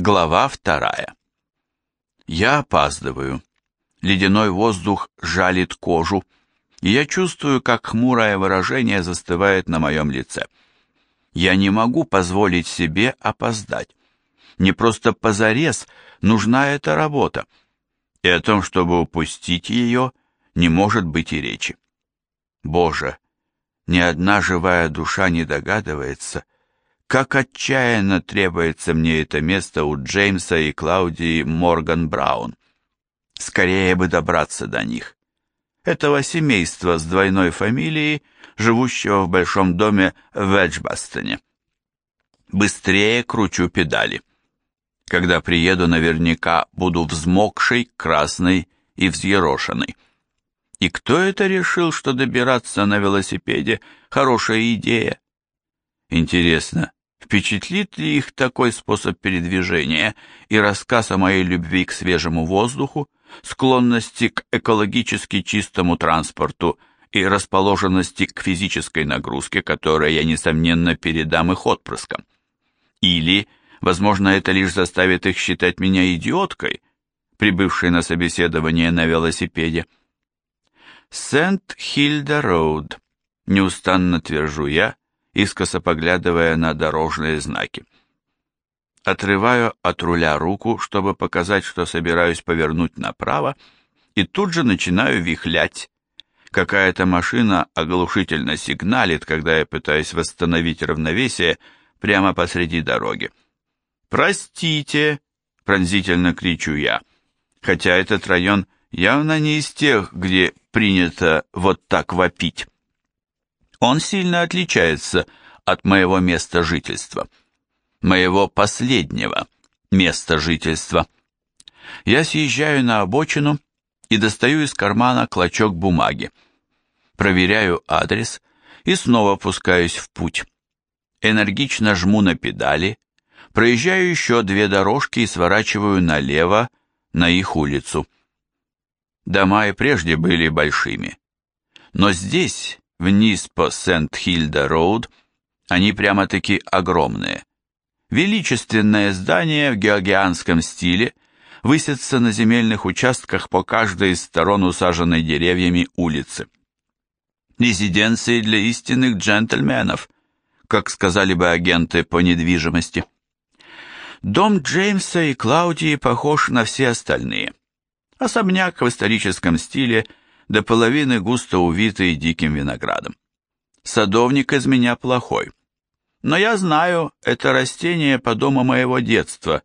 Глава вторая. Я опаздываю. Ледяной воздух жалит кожу, и я чувствую, как хмурое выражение застывает на моем лице. Я не могу позволить себе опоздать. Мне просто позарез нужна эта работа, и о том, чтобы упустить ее, не может быть и речи. Боже, ни одна живая душа не догадывается, как отчаянно требуется мне это место у Джеймса и Клаудии Морган Браун. Скорее бы добраться до них. Этого семейства с двойной фамилией, живущего в большом доме в Эджбастоне. Быстрее кручу педали. Когда приеду, наверняка буду взмокшей, красной и взъерошенной. И кто это решил, что добираться на велосипеде – хорошая идея? Интересно, Впечатлит ли их такой способ передвижения и рассказ о моей любви к свежему воздуху, склонности к экологически чистому транспорту и расположенности к физической нагрузке, которую я, несомненно, передам их отпрыскам? Или, возможно, это лишь заставит их считать меня идиоткой, прибывшей на собеседование на велосипеде? Сент-Хильда-Роуд, неустанно твержу я, искоса поглядывая на дорожные знаки. Отрываю от руля руку, чтобы показать, что собираюсь повернуть направо, и тут же начинаю вихлять. Какая-то машина оглушительно сигналит, когда я пытаюсь восстановить равновесие прямо посреди дороги. «Простите!» — пронзительно кричу я, хотя этот район явно не из тех, где принято вот так вопить. Он сильно отличается от моего места жительства. Моего последнего места жительства. Я съезжаю на обочину и достаю из кармана клочок бумаги. Проверяю адрес и снова пускаюсь в путь. Энергично жму на педали, проезжаю еще две дорожки и сворачиваю налево на их улицу. Дома и прежде были большими. Но здесь вниз по Сент-Хильда-Роуд, они прямо-таки огромные. Величественное здание в георгианском стиле высятся на земельных участках по каждой из сторон усаженной деревьями улицы. Резиденции для истинных джентльменов, как сказали бы агенты по недвижимости. Дом Джеймса и Клаудии похож на все остальные. Особняк в историческом стиле – до половины густо увитый диким виноградом. Садовник из меня плохой. Но я знаю, это растение по дому моего детства,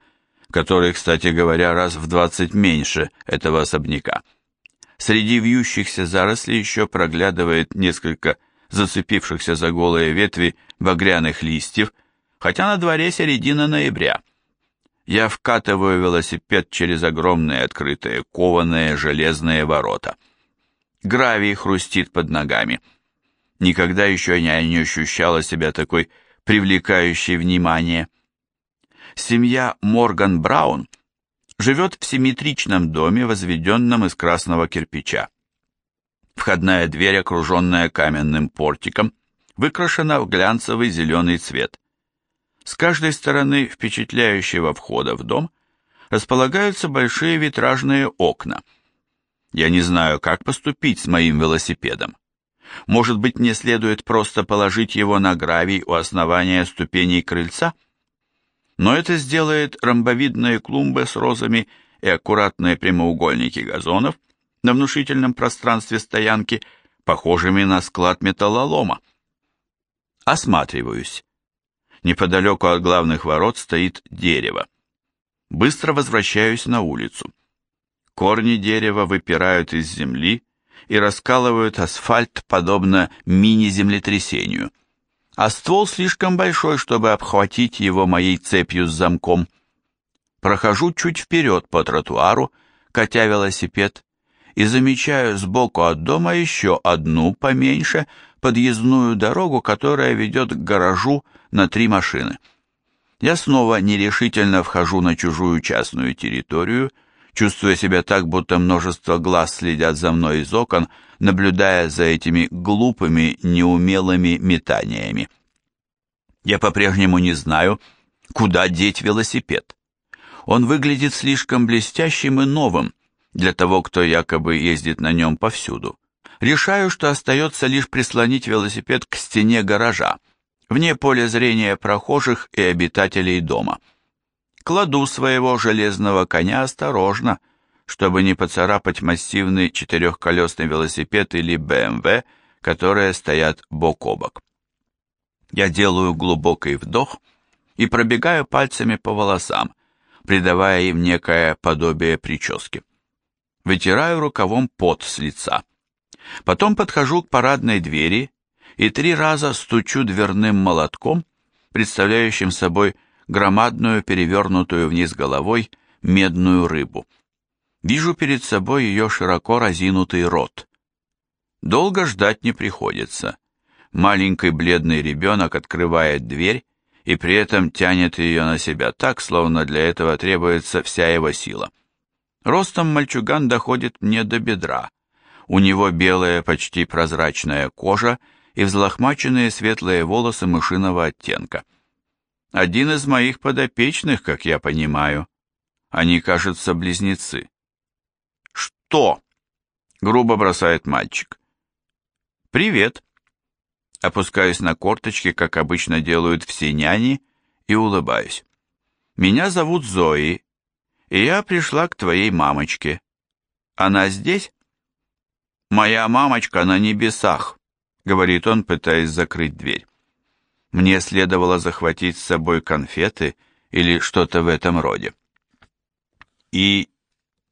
который, кстати говоря, раз в двадцать меньше этого особняка. Среди вьющихся зарослей еще проглядывает несколько зацепившихся за голые ветви багряных листьев, хотя на дворе середина ноября. Я вкатываю велосипед через огромные открытые кованые железные ворота. Гравий хрустит под ногами. Никогда еще я не ощущала себя такой привлекающей внимание. Семья Морган Браун живет в симметричном доме, возведенном из красного кирпича. Входная дверь, окруженная каменным портиком, выкрашена в глянцевый зеленый цвет. С каждой стороны впечатляющего входа в дом располагаются большие витражные окна – я не знаю, как поступить с моим велосипедом. Может быть, мне следует просто положить его на гравий у основания ступеней крыльца? Но это сделает ромбовидные клумбы с розами и аккуратные прямоугольники газонов на внушительном пространстве стоянки, похожими на склад металлолома. Осматриваюсь. Неподалеку от главных ворот стоит дерево. Быстро возвращаюсь на улицу. Корни дерева выпирают из земли и раскалывают асфальт подобно мини-землетрясению. А ствол слишком большой, чтобы обхватить его моей цепью с замком. Прохожу чуть вперед по тротуару, катя велосипед, и замечаю сбоку от дома еще одну, поменьше, подъездную дорогу, которая ведет к гаражу на три машины. Я снова нерешительно вхожу на чужую частную территорию чувствуя себя так, будто множество глаз следят за мной из окон, наблюдая за этими глупыми, неумелыми метаниями. Я по-прежнему не знаю, куда деть велосипед. Он выглядит слишком блестящим и новым для того, кто якобы ездит на нем повсюду. Решаю, что остается лишь прислонить велосипед к стене гаража, вне поля зрения прохожих и обитателей дома. Кладу своего железного коня осторожно, чтобы не поцарапать массивный четырехколесный велосипед или БМВ, которые стоят бок о бок. Я делаю глубокий вдох и пробегаю пальцами по волосам, придавая им некое подобие прически. Вытираю рукавом пот с лица. Потом подхожу к парадной двери и три раза стучу дверным молотком, представляющим собой громадную перевернутую вниз головой медную рыбу. Вижу перед собой ее широко разинутый рот. Долго ждать не приходится. Маленький бледный ребенок открывает дверь и при этом тянет ее на себя так, словно для этого требуется вся его сила. Ростом мальчуган доходит мне до бедра. У него белая, почти прозрачная кожа и взлохмаченные светлые волосы мышиного оттенка. Один из моих подопечных, как я понимаю. Они, кажется, близнецы. «Что?» — грубо бросает мальчик. «Привет!» Опускаюсь на корточки, как обычно делают все няни, и улыбаюсь. «Меня зовут Зои, и я пришла к твоей мамочке. Она здесь?» «Моя мамочка на небесах», — говорит он, пытаясь закрыть дверь. Мне следовало захватить с собой конфеты или что-то в этом роде. И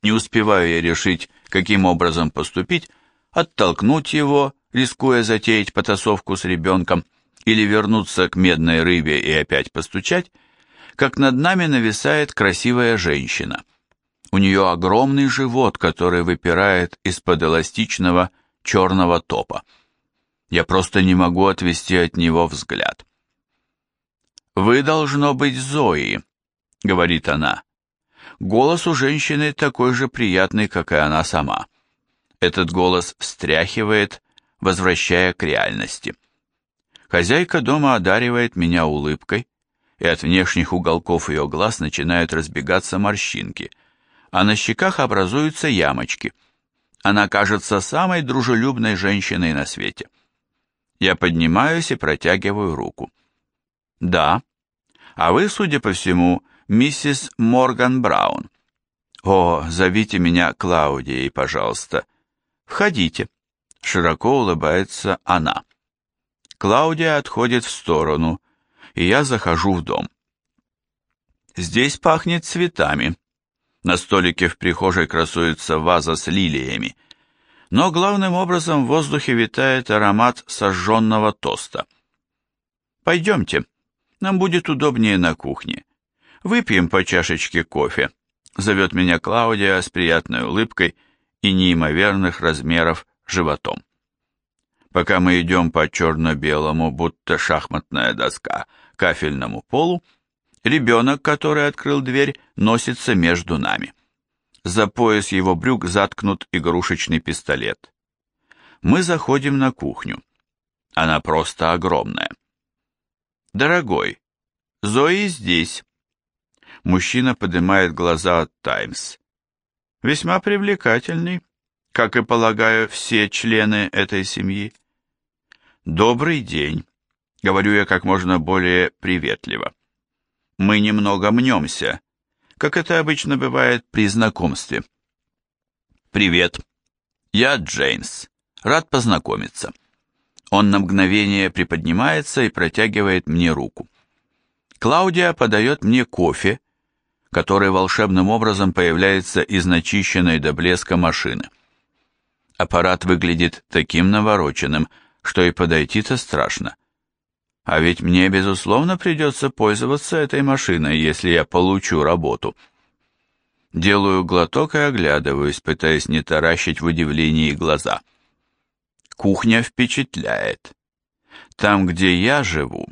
не успеваю я решить, каким образом поступить, оттолкнуть его, рискуя затеять потасовку с ребенком, или вернуться к медной рыбе и опять постучать, как над нами нависает красивая женщина. У нее огромный живот, который выпирает из-под эластичного черного топа. Я просто не могу отвести от него взгляд. «Вы, должно быть, Зои», — говорит она. Голос у женщины такой же приятный, как и она сама. Этот голос встряхивает, возвращая к реальности. Хозяйка дома одаривает меня улыбкой, и от внешних уголков ее глаз начинают разбегаться морщинки, а на щеках образуются ямочки. Она кажется самой дружелюбной женщиной на свете. Я поднимаюсь и протягиваю руку. «Да. А вы, судя по всему, миссис Морган Браун. О, зовите меня Клаудией, пожалуйста. «Входите», — широко улыбается она. Клаудия отходит в сторону, и я захожу в дом. Здесь пахнет цветами. На столике в прихожей красуется ваза с лилиями. Но главным образом в воздухе витает аромат сожженного тоста. «Пойдемте, нам будет удобнее на кухне. Выпьем по чашечке кофе», — зовет меня Клаудия с приятной улыбкой — и неимоверных размеров животом. Пока мы идем по черно-белому, будто шахматная доска, кафельному полу, ребенок, который открыл дверь, носится между нами. За пояс его брюк заткнут игрушечный пистолет. Мы заходим на кухню. Она просто огромная. «Дорогой, Зои здесь». Мужчина поднимает глаза от «Таймс». Весьма привлекательный, как и, полагаю, все члены этой семьи. «Добрый день», — говорю я как можно более приветливо. Мы немного мнемся, как это обычно бывает при знакомстве. «Привет, я Джеймс, рад познакомиться». Он на мгновение приподнимается и протягивает мне руку. Клаудия подает мне кофе, который волшебным образом появляется из начищенной до блеска машины. Аппарат выглядит таким навороченным, что и подойти-то страшно. А ведь мне, безусловно, придется пользоваться этой машиной, если я получу работу. Делаю глоток и оглядываюсь, пытаясь не таращить в удивлении глаза. Кухня впечатляет. Там, где я живу,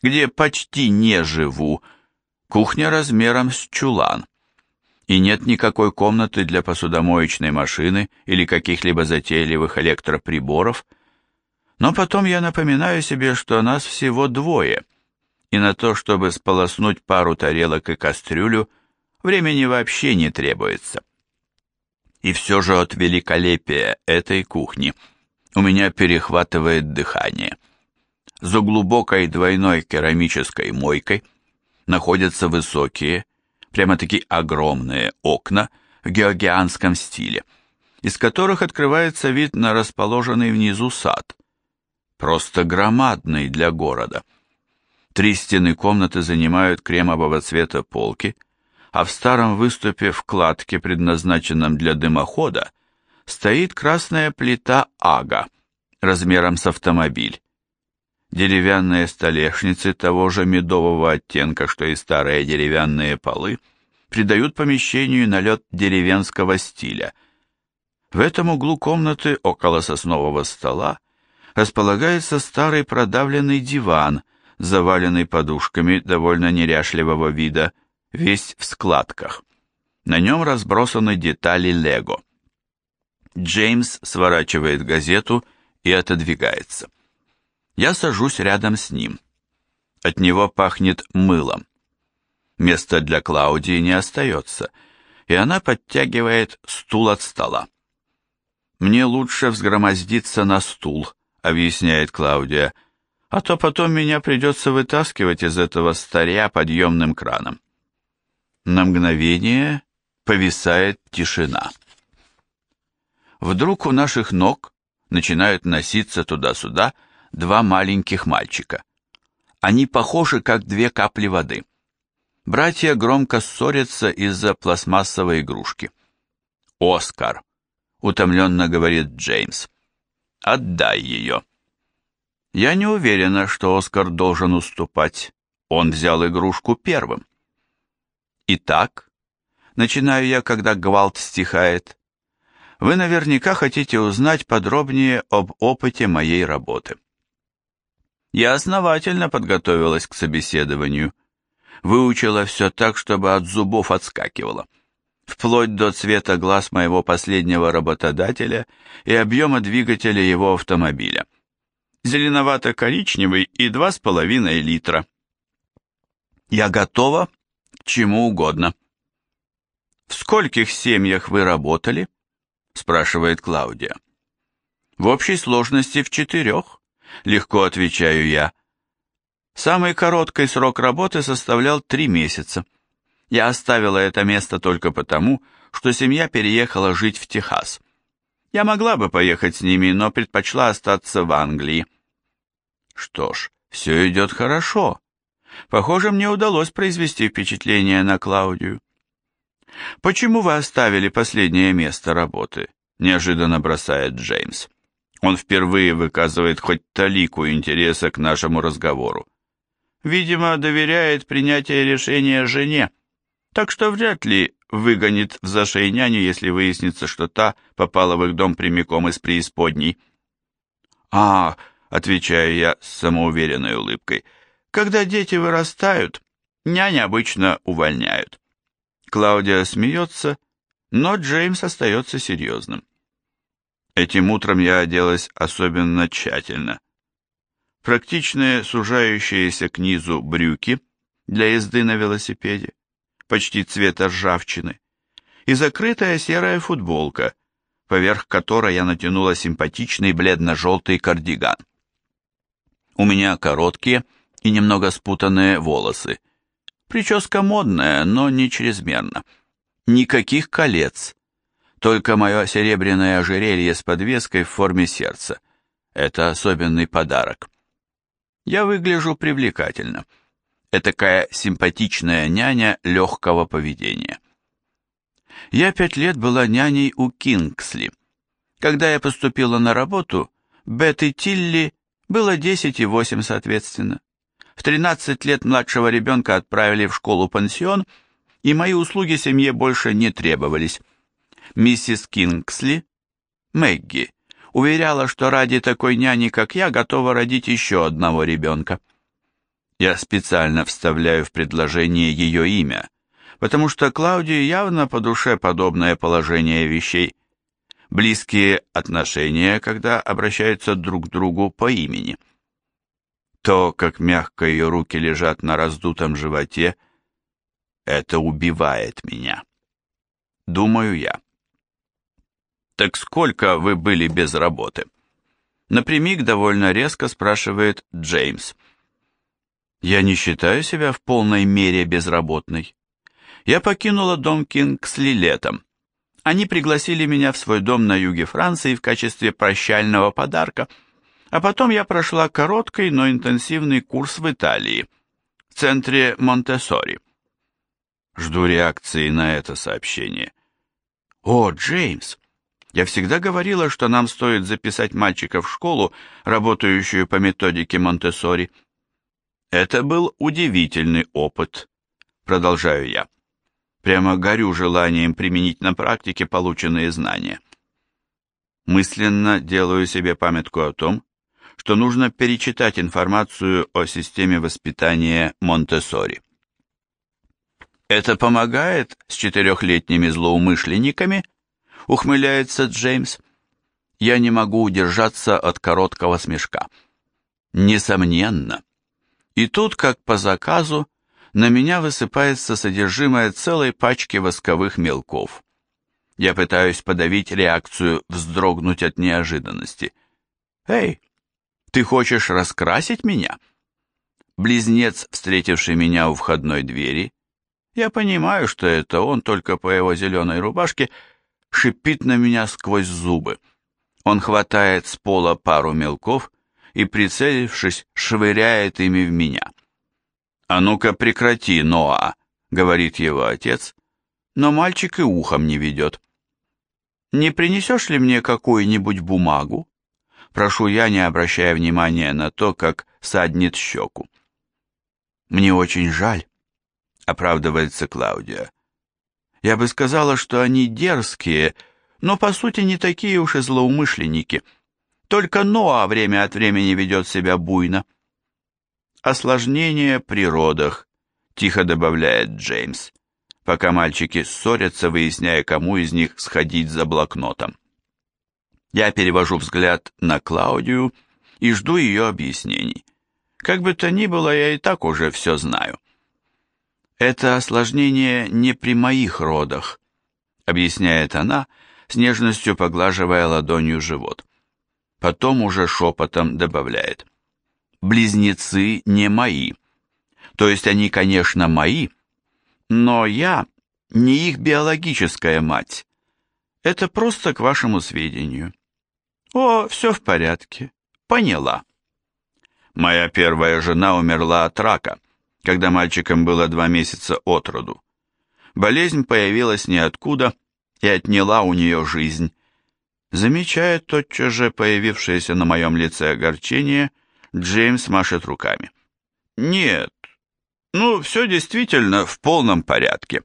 где почти не живу, Кухня размером с чулан. И нет никакой комнаты для посудомоечной машины или каких-либо затейливых электроприборов. Но потом я напоминаю себе, что нас всего двое, и на то, чтобы сполоснуть пару тарелок и кастрюлю, времени вообще не требуется. И все же от великолепия этой кухни у меня перехватывает дыхание. За глубокой двойной керамической мойкой находятся высокие, прямо-таки огромные окна в георгианском стиле, из которых открывается вид на расположенный внизу сад, просто громадный для города. Три стены комнаты занимают кремового цвета полки, а в старом выступе вкладке, предназначенном для дымохода, стоит красная плита ага размером с автомобиль. Деревянные столешницы того же медового оттенка, что и старые деревянные полы, придают помещению налет деревенского стиля. В этом углу комнаты, около соснового стола, располагается старый продавленный диван, заваленный подушками довольно неряшливого вида, весь в складках. На нем разбросаны детали лего. Джеймс сворачивает газету и отодвигается. Я сажусь рядом с ним. От него пахнет мылом. Места для Клаудии не остается, и она подтягивает стул от стола. «Мне лучше взгромоздиться на стул», — объясняет Клаудия, «а то потом меня придется вытаскивать из этого старья подъемным краном». На мгновение повисает тишина. Вдруг у наших ног начинают носиться туда-сюда два маленьких мальчика. Они похожи, как две капли воды. Братья громко ссорятся из-за пластмассовой игрушки. «Оскар», — утомленно говорит Джеймс, — «отдай ее». Я не уверена, что Оскар должен уступать. Он взял игрушку первым. Итак, начинаю я, когда гвалт стихает, вы наверняка хотите узнать подробнее об опыте моей работы. Я основательно подготовилась к собеседованию. Выучила все так, чтобы от зубов отскакивало. Вплоть до цвета глаз моего последнего работодателя и объема двигателя его автомобиля. Зеленовато-коричневый и два с половиной литра. Я готова чему угодно. «В скольких семьях вы работали?» – спрашивает Клаудия. «В общей сложности в четырех», – легко отвечаю я. Самый короткий срок работы составлял три месяца. Я оставила это место только потому, что семья переехала жить в Техас. Я могла бы поехать с ними, но предпочла остаться в Англии. Что ж, все идет хорошо. Похоже, мне удалось произвести впечатление на Клаудию. «Почему вы оставили последнее место работы?» – неожиданно бросает Джеймс. Он впервые выказывает хоть талику интереса к нашему разговору. Видимо, доверяет принятие решения жене, так что вряд ли выгонит в зашей няню, если выяснится, что та попала в их дом прямиком из преисподней. «А, — отвечаю я с самоуверенной улыбкой, — когда дети вырастают, нянь обычно увольняют. Клаудия смеется, но Джеймс остается серьезным. Этим утром я оделась особенно тщательно. Практичные сужающиеся к низу брюки для езды на велосипеде, почти цвета ржавчины, и закрытая серая футболка, поверх которой я натянула симпатичный бледно-желтый кардиган. У меня короткие, и немного спутанные волосы. Прическа модная, но не чрезмерно. Никаких колец, только мое серебряное ожерелье с подвеской в форме сердца. Это особенный подарок. Я выгляжу привлекательно. Этакая симпатичная няня легкого поведения. Я пять лет была няней у Кингсли. Когда я поступила на работу, Бет и Тилли было 10 и 8 соответственно. В 13 лет младшего ребенка отправили в школу-пансион, и мои услуги семье больше не требовались. Миссис Кингсли, Мэгги, уверяла, что ради такой няни, как я, готова родить еще одного ребенка. Я специально вставляю в предложение ее имя, потому что Клаудии явно по душе подобное положение вещей. Близкие отношения, когда обращаются друг к другу по имени – то, как мягко ее руки лежат на раздутом животе, Это убивает меня. Думаю я. Так сколько вы были без работы? Напрямик довольно резко спрашивает Джеймс. Я не считаю себя в полной мере безработной. Я покинула дом Кингсли летом. Они пригласили меня в свой дом на юге Франции в качестве прощального подарка, а потом я прошла короткий, но интенсивный курс в Италии, в центре Монтессори. Жду реакции на это сообщение. «О, Джеймс, я всегда говорила, что нам стоит записать мальчика в школу, работающую по методике Монтессори». Это был удивительный опыт, продолжаю я. Прямо горю желанием применить на практике полученные знания. Мысленно делаю себе памятку о том, что нужно перечитать информацию о системе воспитания Монтессори. «Это помогает с четырехлетними злоумышленниками?» — ухмыляется Джеймс. Я не могу удержаться от короткого смешка. Несомненно. И тут, как по заказу, на меня высыпается содержимое целой пачки восковых мелков. Я пытаюсь подавить реакцию, вздрогнуть от неожиданности. «Эй, ты хочешь раскрасить меня?» Близнец, встретивший меня у входной двери, я понимаю, что это он, только по его зеленой рубашке, шипит на меня сквозь зубы. Он хватает с пола пару мелков и, прицелившись, швыряет ими в меня. «А ну-ка прекрати, Ноа», — говорит его отец, но мальчик и ухом не ведет. «Не принесешь ли мне какую-нибудь бумагу?» Прошу я, не обращая внимания на то, как саднет щеку. «Мне очень жаль», — оправдывается Клаудия. «Я бы сказала, что они дерзкие, но по сути не такие уж и злоумышленники. Только Ноа время от времени ведет себя буйно». «Осложнение при родах», — тихо добавляет Джеймс, пока мальчики ссорятся, выясняя, кому из них сходить за блокнотом. Я перевожу взгляд на Клаудию и жду ее объяснений. Как бы то ни было, я и так уже все знаю. Это осложнение не при моих родах, объясняет она, с нежностью поглаживая ладонью живот. Потом уже шепотом добавляет близнецы не мои. То есть они, конечно, мои, но я не их биологическая мать. Это просто к вашему сведению. О, все в порядке. Поняла. Моя первая жена умерла от рака, когда мальчикам было два месяца от роду. Болезнь появилась ниоткуда и отняла у нее жизнь. Замечая тотчас же появившееся на моем лице огорчение, Джеймс машет руками. «Нет, ну, все действительно в полном порядке».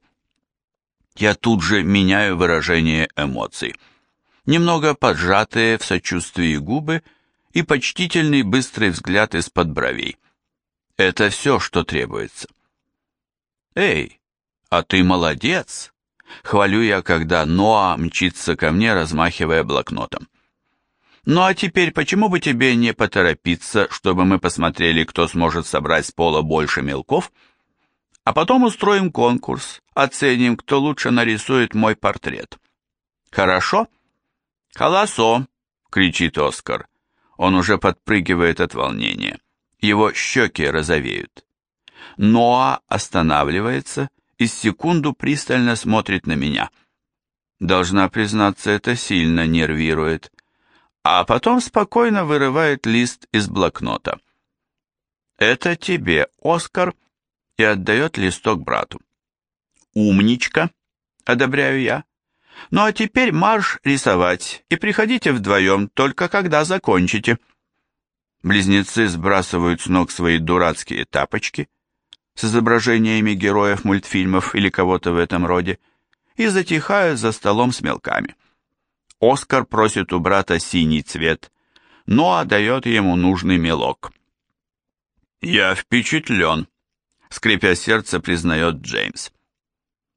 Я тут же меняю выражение эмоций. Немного поджатые в сочувствии губы и почтительный быстрый взгляд из-под бровей. Это все, что требуется. «Эй, а ты молодец!» Хвалю я, когда Ноа мчится ко мне, размахивая блокнотом. Ну а теперь почему бы тебе не поторопиться, чтобы мы посмотрели, кто сможет собрать с пола больше мелков? А потом устроим конкурс, оценим, кто лучше нарисует мой портрет. Хорошо? Холосо, кричит Оскар. Он уже подпрыгивает от волнения. Его щеки розовеют. Ноа останавливается и секунду пристально смотрит на меня. Должна признаться, это сильно нервирует а потом спокойно вырывает лист из блокнота. «Это тебе, Оскар», и отдает листок брату. «Умничка», — одобряю я. «Ну а теперь марш рисовать, и приходите вдвоем, только когда закончите». Близнецы сбрасывают с ног свои дурацкие тапочки с изображениями героев мультфильмов или кого-то в этом роде и затихают за столом с мелками. Оскар просит у брата синий цвет, но отдает ему нужный мелок. «Я впечатлен», — скрипя сердце, признает Джеймс.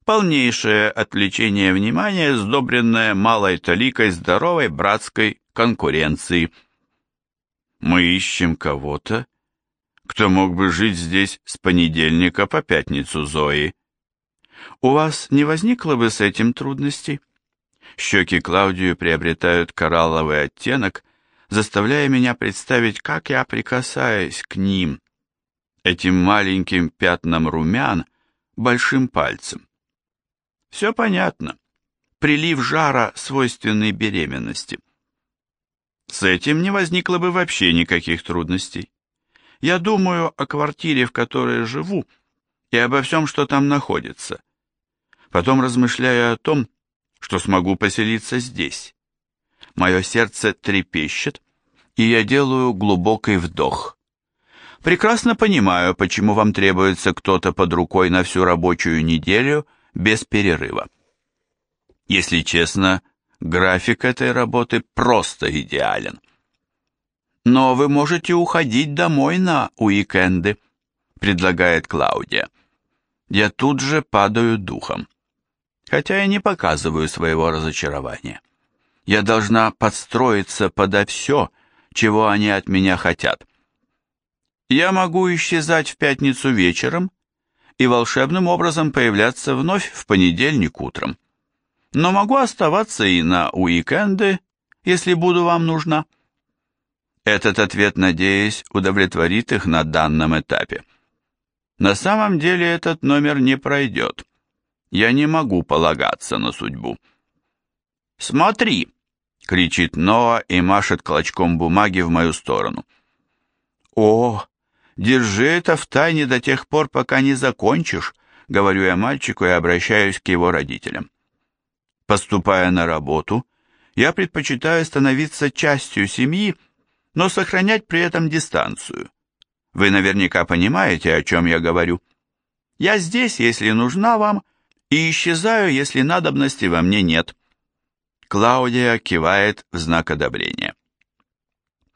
Полнейшее отвлечение внимания, сдобренное малой толикой здоровой братской конкуренции. Мы ищем кого-то, кто мог бы жить здесь с понедельника по пятницу Зои. У вас не возникло бы с этим трудностей? Щеки Клаудию приобретают коралловый оттенок, заставляя меня представить, как я прикасаюсь к ним, этим маленьким пятнам румян, большим пальцем. Все понятно. Прилив жара, свойственный беременности. С этим не возникло бы вообще никаких трудностей. Я думаю о квартире, в которой живу, и обо всем, что там находится. Потом размышляю о том, что смогу поселиться здесь. Мое сердце трепещет, и я делаю глубокий вдох. Прекрасно понимаю, почему вам требуется кто-то под рукой на всю рабочую неделю без перерыва. Если честно, график этой работы просто идеален. Но вы можете уходить домой на уикенды, предлагает Клаудия. Я тут же падаю духом, хотя и не показываю своего разочарования. Я должна подстроиться подо все, чего они от меня хотят. Я могу исчезать в пятницу вечером и волшебным образом появляться вновь в понедельник утром. Но могу оставаться и на уикенды, если буду вам нужна. Этот ответ, надеюсь, удовлетворит их на данном этапе. На самом деле этот номер не пройдет. Я не могу полагаться на судьбу. «Смотри!» — кричит Ноа и машет клочком бумаги в мою сторону. «О, держи это в тайне до тех пор, пока не закончишь», — говорю я мальчику и обращаюсь к его родителям. Поступая на работу, я предпочитаю становиться частью семьи, но сохранять при этом дистанцию. Вы наверняка понимаете, о чем я говорю. Я здесь, если нужна вам, и исчезаю, если надобности во мне нет. Клаудия кивает в знак одобрения.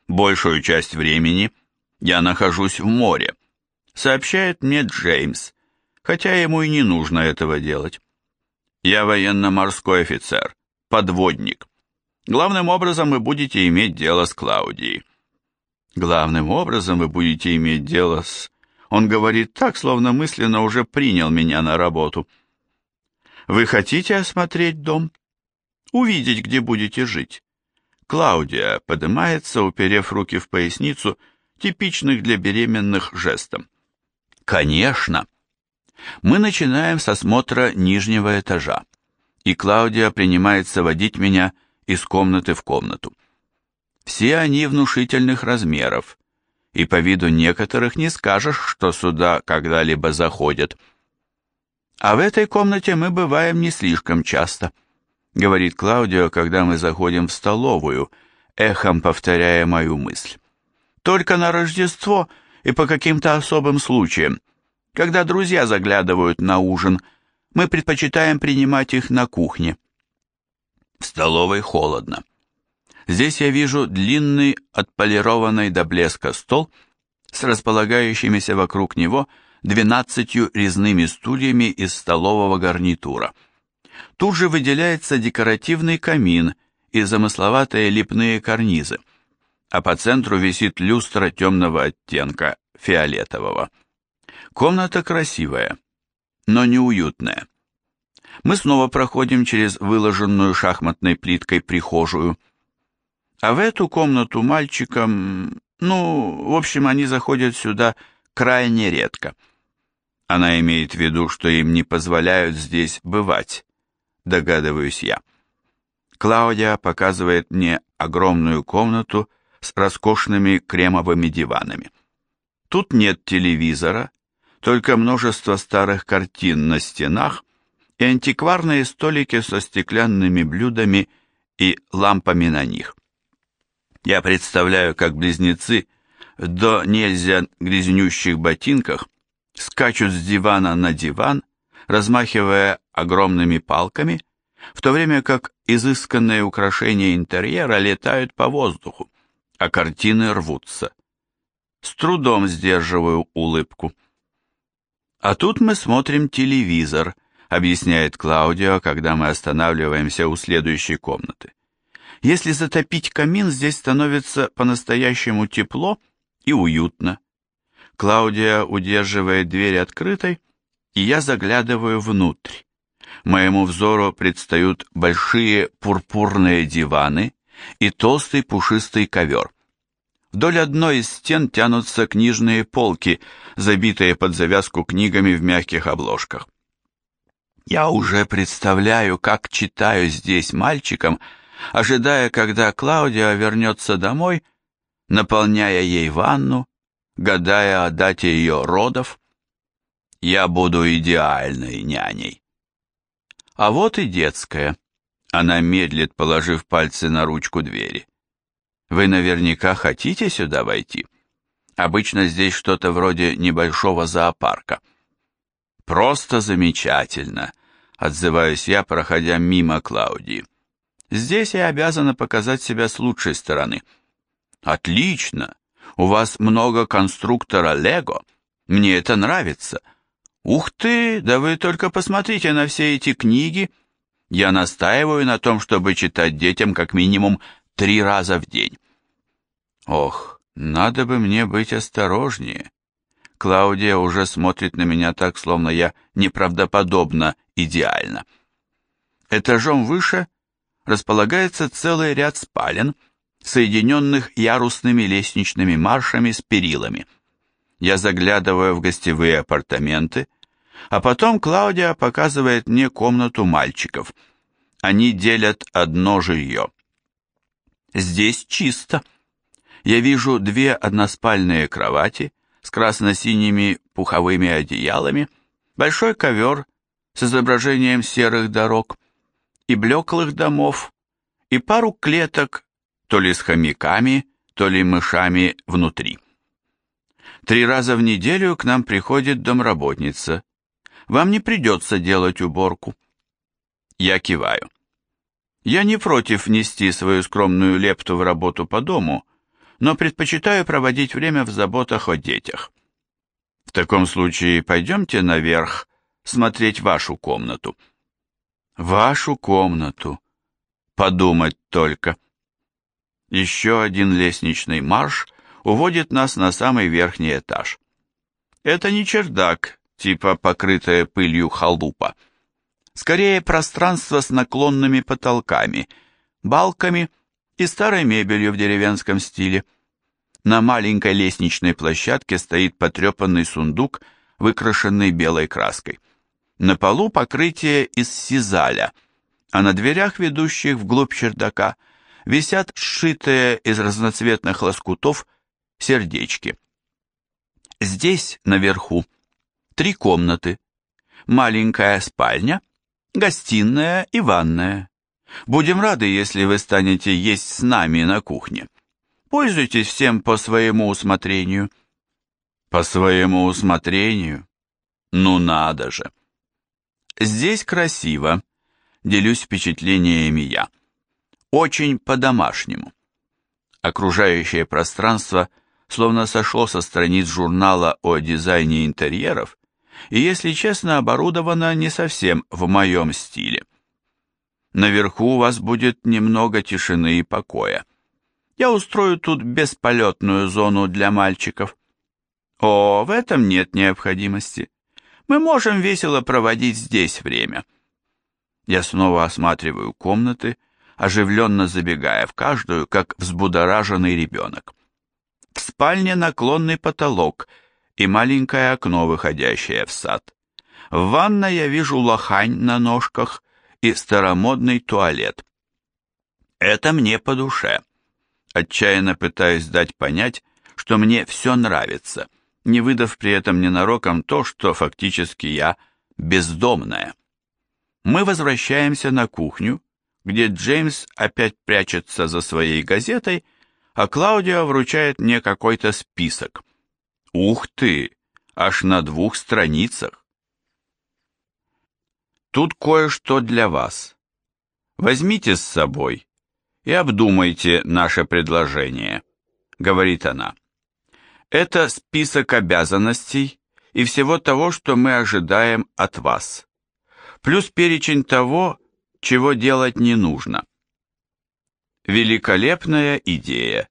Большую часть времени я нахожусь в море, сообщает мне Джеймс, хотя ему и не нужно этого делать. Я военно-морской офицер, подводник. Главным образом вы будете иметь дело с Клаудией. Главным образом вы будете иметь дело с... Он говорит так, словно мысленно уже принял меня на работу. Вы хотите осмотреть дом? увидеть, где будете жить. Клаудия поднимается, уперев руки в поясницу, типичных для беременных жестом. Конечно. Мы начинаем с осмотра нижнего этажа, и Клаудия принимается водить меня из комнаты в комнату. Все они внушительных размеров, и по виду некоторых не скажешь, что сюда когда-либо заходят. А в этой комнате мы бываем не слишком часто – говорит Клаудио, когда мы заходим в столовую, эхом повторяя мою мысль. Только на Рождество и по каким-то особым случаям. Когда друзья заглядывают на ужин, мы предпочитаем принимать их на кухне. В столовой холодно. Здесь я вижу длинный, отполированный до блеска стол с располагающимися вокруг него двенадцатью резными стульями из столового гарнитура – Тут же выделяется декоративный камин и замысловатые лепные карнизы, а по центру висит люстра темного оттенка, фиолетового. Комната красивая, но неуютная. Мы снова проходим через выложенную шахматной плиткой прихожую. А в эту комнату мальчикам, ну, в общем, они заходят сюда крайне редко. Она имеет в виду, что им не позволяют здесь бывать догадываюсь я. Клаудия показывает мне огромную комнату с роскошными кремовыми диванами. Тут нет телевизора, только множество старых картин на стенах и антикварные столики со стеклянными блюдами и лампами на них. Я представляю, как близнецы до нельзя грязнющих ботинках скачут с дивана на диван, размахивая огромными палками, в то время как изысканные украшения интерьера летают по воздуху, а картины рвутся. С трудом сдерживаю улыбку. А тут мы смотрим телевизор, объясняет Клаудио, когда мы останавливаемся у следующей комнаты. Если затопить камин, здесь становится по-настоящему тепло и уютно. Клаудия удерживает дверь открытой, и я заглядываю внутрь. Моему взору предстают большие пурпурные диваны и толстый пушистый ковер. Вдоль одной из стен тянутся книжные полки, забитые под завязку книгами в мягких обложках. Я уже представляю, как читаю здесь мальчикам, ожидая, когда Клаудия вернется домой, наполняя ей ванну, гадая о дате ее родов. Я буду идеальной няней. А вот и детская. Она медлит, положив пальцы на ручку двери. Вы наверняка хотите сюда войти? Обычно здесь что-то вроде небольшого зоопарка. Просто замечательно, отзываюсь я, проходя мимо Клаудии. Здесь я обязана показать себя с лучшей стороны. Отлично. У вас много конструктора Лего. Мне это нравится. Ух ты, да вы только посмотрите на все эти книги. Я настаиваю на том, чтобы читать детям как минимум три раза в день. Ох, надо бы мне быть осторожнее. Клаудия уже смотрит на меня так, словно я неправдоподобно идеально. Этажом выше располагается целый ряд спален, соединенных ярусными лестничными маршами с перилами. Я заглядываю в гостевые апартаменты, а потом Клаудия показывает мне комнату мальчиков. Они делят одно жилье. Здесь чисто. Я вижу две односпальные кровати с красно-синими пуховыми одеялами, большой ковер с изображением серых дорог и блеклых домов, и пару клеток, то ли с хомяками, то ли мышами внутри. Три раза в неделю к нам приходит домработница. Вам не придется делать уборку. Я киваю. Я не против внести свою скромную лепту в работу по дому, но предпочитаю проводить время в заботах о детях. В таком случае пойдемте наверх смотреть вашу комнату. Вашу комнату. Подумать только. Еще один лестничный марш уводит нас на самый верхний этаж. Это не чердак, типа покрытая пылью халупа. Скорее пространство с наклонными потолками, балками и старой мебелью в деревенском стиле. На маленькой лестничной площадке стоит потрепанный сундук, выкрашенный белой краской. На полу покрытие из сизаля, а на дверях, ведущих вглубь чердака, висят сшитые из разноцветных лоскутов сердечки. Здесь, наверху, три комнаты, маленькая спальня, гостиная и ванная. Будем рады, если вы станете есть с нами на кухне. Пользуйтесь всем по своему усмотрению. По своему усмотрению? Ну надо же. Здесь красиво, делюсь впечатлениями я. Очень по-домашнему. Окружающее пространство словно сошло со страниц журнала о дизайне интерьеров, и, если честно, оборудовано не совсем в моем стиле. Наверху у вас будет немного тишины и покоя. Я устрою тут бесполетную зону для мальчиков. О, в этом нет необходимости. Мы можем весело проводить здесь время. Я снова осматриваю комнаты, оживленно забегая в каждую, как взбудораженный ребенок. В спальне наклонный потолок и маленькое окно, выходящее в сад. В ванной я вижу лохань на ножках и старомодный туалет. Это мне по душе. Отчаянно пытаюсь дать понять, что мне все нравится, не выдав при этом ненароком то, что фактически я бездомная. Мы возвращаемся на кухню, где Джеймс опять прячется за своей газетой, а Клаудио вручает мне какой-то список. Ух ты, аж на двух страницах. Тут кое-что для вас. Возьмите с собой и обдумайте наше предложение, говорит она. Это список обязанностей и всего того, что мы ожидаем от вас. Плюс перечень того, чего делать не нужно. Великолепная идея.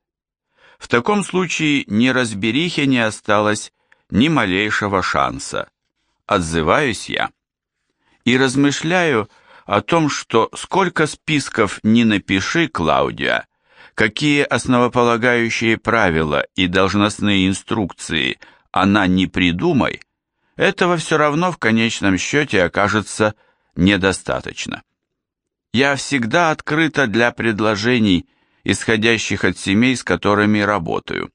В таком случае ни разберихе не осталось ни малейшего шанса. отзываюсь я. И размышляю о том, что сколько списков не напиши, Клаудия, какие основополагающие правила и должностные инструкции она не придумай, этого все равно в конечном счете окажется недостаточно. Я всегда открыта для предложений, исходящих от семей, с которыми работаю.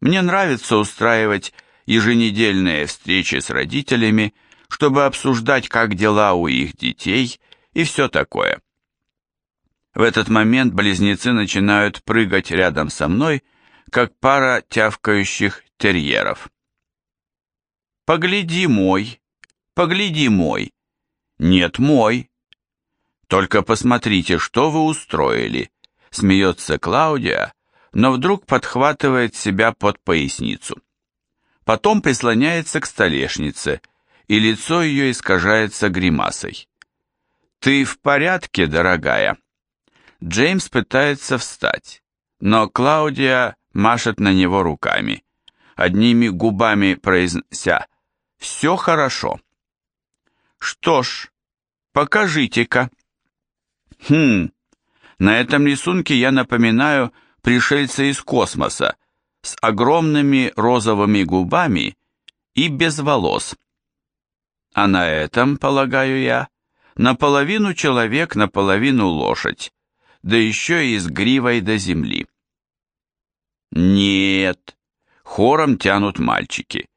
Мне нравится устраивать еженедельные встречи с родителями, чтобы обсуждать, как дела у их детей и все такое. В этот момент близнецы начинают прыгать рядом со мной, как пара тявкающих терьеров. «Погляди мой, погляди мой». «Нет, мой». «Только посмотрите, что вы устроили», — смеется Клаудия, но вдруг подхватывает себя под поясницу. Потом прислоняется к столешнице, и лицо ее искажается гримасой. «Ты в порядке, дорогая?» Джеймс пытается встать, но Клаудия машет на него руками, одними губами произнося «Все хорошо». «Что ж, покажите-ка». «Хм, на этом рисунке я напоминаю пришельца из космоса с огромными розовыми губами и без волос. А на этом, полагаю я, наполовину человек, наполовину лошадь, да еще и с гривой до земли. Нет, хором тянут мальчики.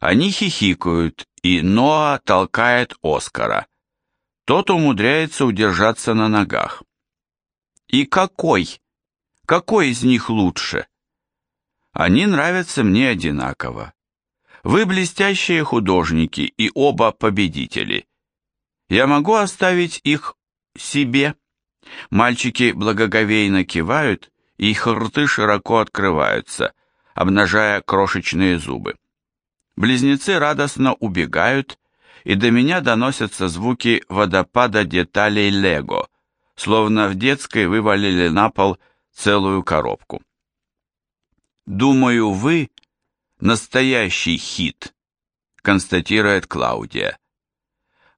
Они хихикают, и Ноа толкает Оскара. Тот умудряется удержаться на ногах. И какой? Какой из них лучше? Они нравятся мне одинаково. Вы блестящие художники и оба победители. Я могу оставить их себе? Мальчики благоговейно кивают, и их рты широко открываются, обнажая крошечные зубы. Близнецы радостно убегают, и до меня доносятся звуки водопада деталей лего, словно в детской вывалили на пол целую коробку. «Думаю, вы настоящий хит», — констатирует Клаудия.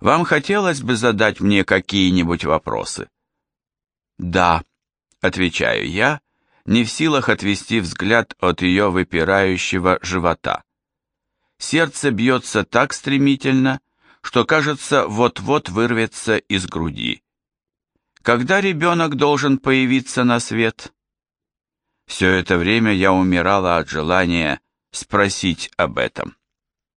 «Вам хотелось бы задать мне какие-нибудь вопросы?» «Да», — отвечаю я, не в силах отвести взгляд от ее выпирающего живота. Сердце бьется так стремительно, что, кажется, вот-вот вырвется из груди. Когда ребенок должен появиться на свет? Все это время я умирала от желания спросить об этом.